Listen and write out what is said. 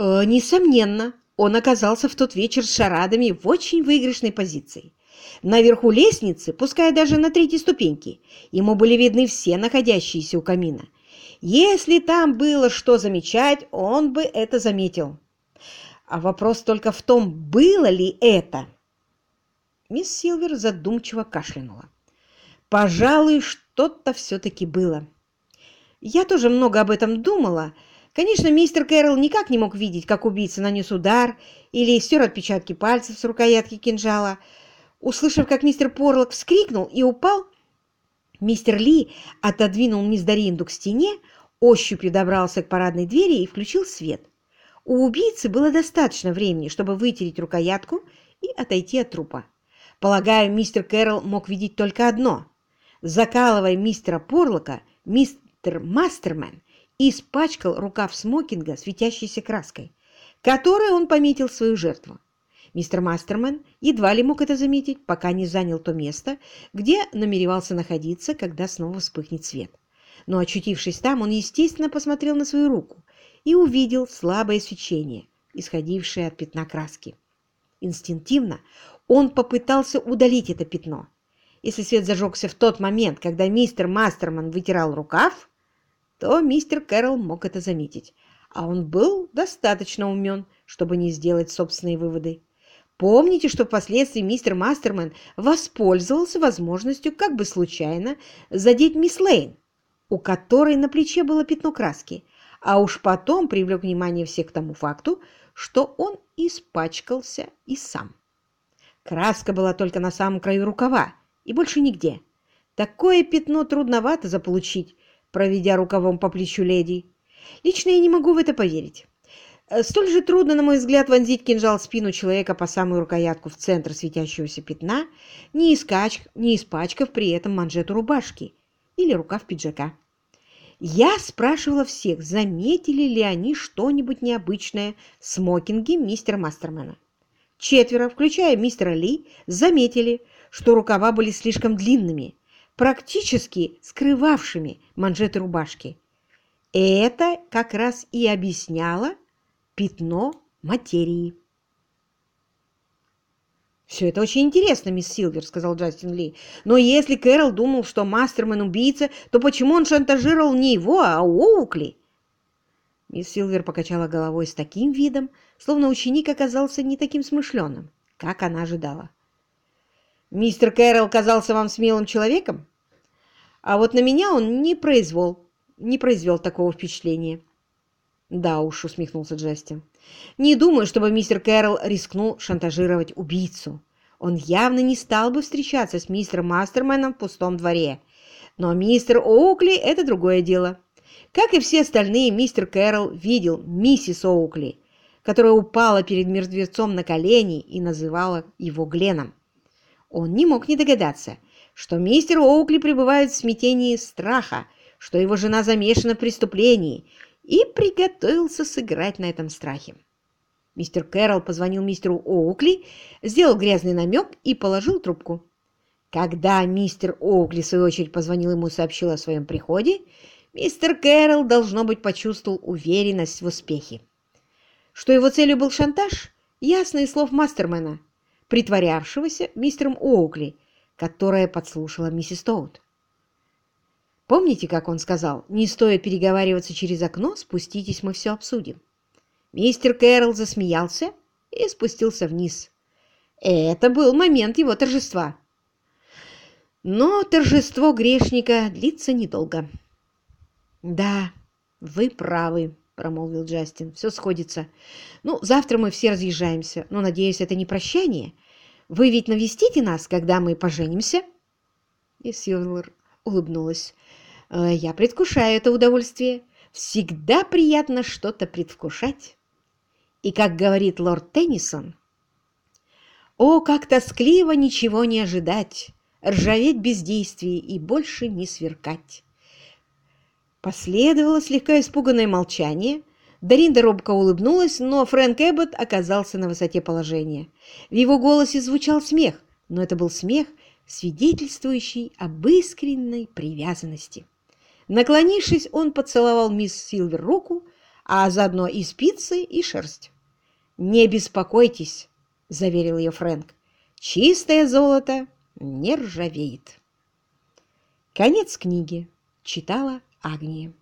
Э, несомненно, он оказался в тот вечер с шарадами в очень выигрышной позиции. Наверху лестницы, пускай даже на третьей ступеньке, ему были видны все находящиеся у камина. Если там было что замечать, он бы это заметил. А вопрос только в том, было ли это. Мисс Силвер задумчиво кашлянула. Пожалуй, что-то все-таки было. Я тоже много об этом думала, Конечно, мистер Кэрролл никак не мог видеть, как убийца нанес удар или стер отпечатки пальцев с рукоятки кинжала. Услышав, как мистер Порлок вскрикнул и упал, мистер Ли отодвинул мисс Доринду к стене, ощупью добрался к парадной двери и включил свет. У убийцы было достаточно времени, чтобы вытереть рукоятку и отойти от трупа. Полагаю, мистер Кэрролл мог видеть только одно. Закалывая мистера Порлока, мистер Мастермен и испачкал рукав смокинга светящейся краской, которой он пометил свою жертву. Мистер Мастермен едва ли мог это заметить, пока не занял то место, где намеревался находиться, когда снова вспыхнет свет. Но, очутившись там, он, естественно, посмотрел на свою руку и увидел слабое свечение, исходившее от пятна краски. Инстинктивно он попытался удалить это пятно. Если свет зажегся в тот момент, когда мистер Мастерман вытирал рукав, то мистер Кэрролл мог это заметить, а он был достаточно умен, чтобы не сделать собственные выводы. Помните, что впоследствии мистер Мастерман воспользовался возможностью как бы случайно задеть мисс Лейн, у которой на плече было пятно краски, а уж потом привлек внимание всех к тому факту, что он испачкался и сам. Краска была только на самом краю рукава и больше нигде. Такое пятно трудновато заполучить, проведя рукавом по плечу леди. Лично я не могу в это поверить. Э, столь же трудно, на мой взгляд, вонзить кинжал в спину человека по самую рукоятку в центр светящегося пятна, не, искач, не испачкав при этом манжету рубашки или рукав пиджака. Я спрашивала всех, заметили ли они что-нибудь необычное в смокинге мистера Мастермена. Четверо, включая мистера Ли, заметили, что рукава были слишком длинными, практически скрывавшими манжеты рубашки. Это как раз и объясняло пятно материи. «Все это очень интересно, мисс Силвер», — сказал Джастин Ли. «Но если Кэрол думал, что Мастерман убийца, то почему он шантажировал не его, а Оукли?» Мисс Силвер покачала головой с таким видом, словно ученик оказался не таким смышленым, как она ожидала. «Мистер Кэрол казался вам смелым человеком?» А вот на меня он не произвел, не произвел такого впечатления. Да уж, усмехнулся Джастин. Не думаю, чтобы мистер Кэрролл рискнул шантажировать убийцу. Он явно не стал бы встречаться с мистером Мастерменом в пустом дворе. Но мистер Оукли – это другое дело. Как и все остальные, мистер Кэрролл видел миссис Оукли, которая упала перед мертвецом на колени и называла его Гленом. Он не мог не догадаться – что мистер Оукли пребывает в смятении страха, что его жена замешана в преступлении, и приготовился сыграть на этом страхе. Мистер Кэрролл позвонил мистеру Оукли, сделал грязный намек и положил трубку. Когда мистер Оукли, в свою очередь, позвонил ему и сообщил о своем приходе, мистер Кэрролл, должно быть, почувствовал уверенность в успехе. Что его целью был шантаж, ясно из слов мастермена, притворявшегося мистером Оукли, которое подслушала миссис Тоут. Помните, как он сказал, не стоит переговариваться через окно, спуститесь, мы все обсудим. Мистер Кэрролл засмеялся и спустился вниз. Это был момент его торжества. Но торжество грешника длится недолго. «Да, вы правы», — промолвил Джастин. «Все сходится. Ну, завтра мы все разъезжаемся, но, надеюсь, это не прощание. Вы ведь навестите нас, когда мы поженимся?» И Силвер улыбнулась. «Э, «Я предвкушаю это удовольствие. Всегда приятно что-то предвкушать. И, как говорит лорд Теннисон, «О, как тоскливо ничего не ожидать, ржаветь без действий и больше не сверкать!» Последовало слегка испуганное молчание, Даринда робко улыбнулась, но Фрэнк Эббот оказался на высоте положения. В его голосе звучал смех, но это был смех, свидетельствующий об искренней привязанности. Наклонившись, он поцеловал мисс Силвер руку, а заодно и спицы, и шерсть. «Не беспокойтесь», — заверил ее Фрэнк. «Чистое золото не ржавеет». Конец книги. Читала Агния.